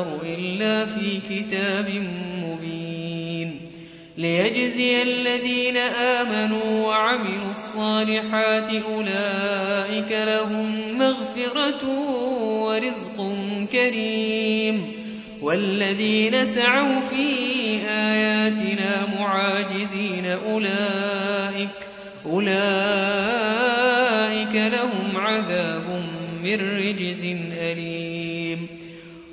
أكبر إلا في كتاب مبين ليجزي الذين آمنوا وعملوا الصالحات أولئك لهم مغفرة ورزق كريم والذين سعوا في آياتنا معاجزين أولئك أولئك لهم عذاب من رجز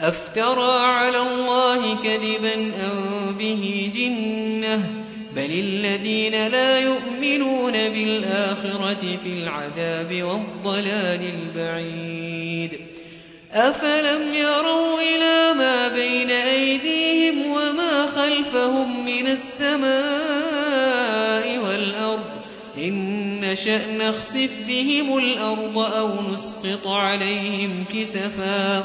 أفترى على الله كذبا أم به جنة بل الذين لا يؤمنون بالآخرة في العذاب والضلال البعيد. أفلم يروا إلى ما بين أيديهم وما خلفهم من السماء والأرض. إن نشأ نخسف بهم الأرض أو نسقط عليهم كسفا.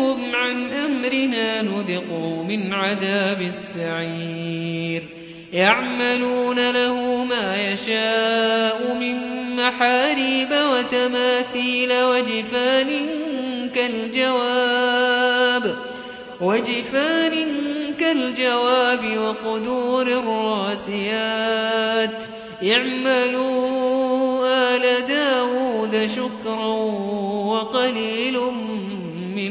منهم عن أمرنا نذقه من عذاب السعير. يعملون له ما يشاء من محاريب وتماثيل وجفان كالجواب وجفان كالجواب وقدور الراسيات. يعملوا آل داود شكرا وقليل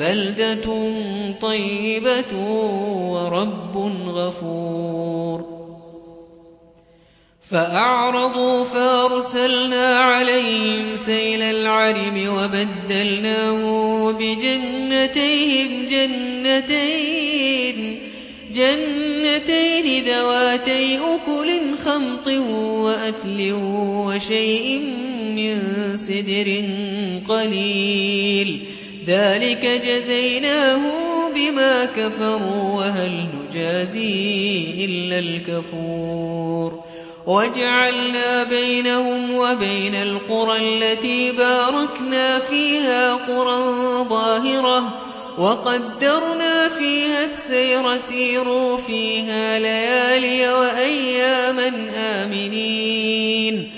بلدة طيبة ورب غفور فأعرضوا فأرسلنا عليهم سيل العرم وبدلناه بجنتيهم جنتين جنتين ذواتي أكل خمط وأثل وشيء من سدر قليل ذلك جزيناه بما كفروا وهل نجازي إلا الكفور. وجعلنا بينهم وبين القرى التي باركنا فيها قرى ظاهرة وقدرنا فيها السير سيروا فيها ليالي وأياما آمنين.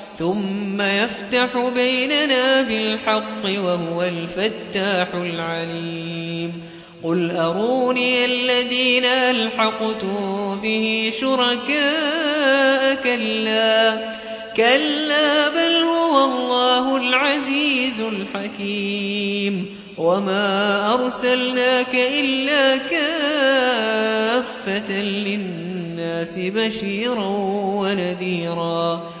ثم يفتح بيننا بالحق وهو الفتاح العليم. قل أروني الذين ألحقتم به شركاء كلا. كلا بل هو الله العزيز الحكيم. وما أرسلناك إلا كافة للناس بشيرا ونذيرا.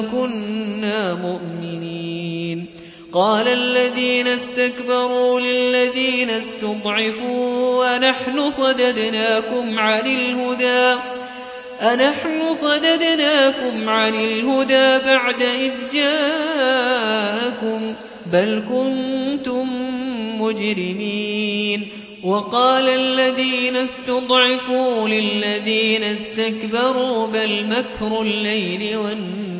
لكنا مؤمنين. قال الذين استكبروا للذين استضعفوا ونحن صددناكم عن الهدى أنحن صددناكم عن الهدى بعد إذ جاءكم بل كنتم مجرمين. وقال الذين استضعفوا للذين استكبروا بل مكر الليل والنهار.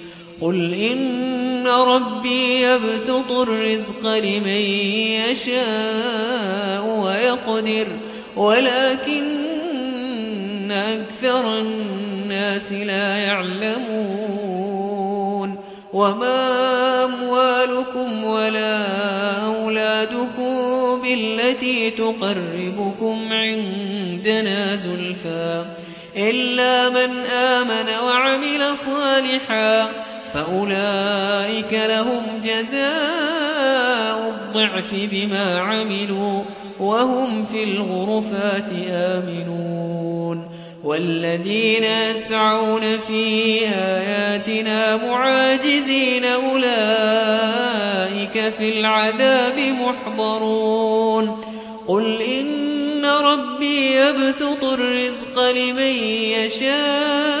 قل إن ربي يبسط الرزق لمن يشاء ويقدر ولكن أكثر الناس لا يعلمون. وما أموالكم ولا أولادكم بالتي تقربكم عندنا زلفى إلا من آمن وعمل صالحا فأولئك لهم جزاء الضعف بما عملوا وهم في الغرفات آمنون والذين يسعون في آياتنا معاجزين أولئك في العذاب محضرون قل إن ربي يبسط الرزق لمن يشاء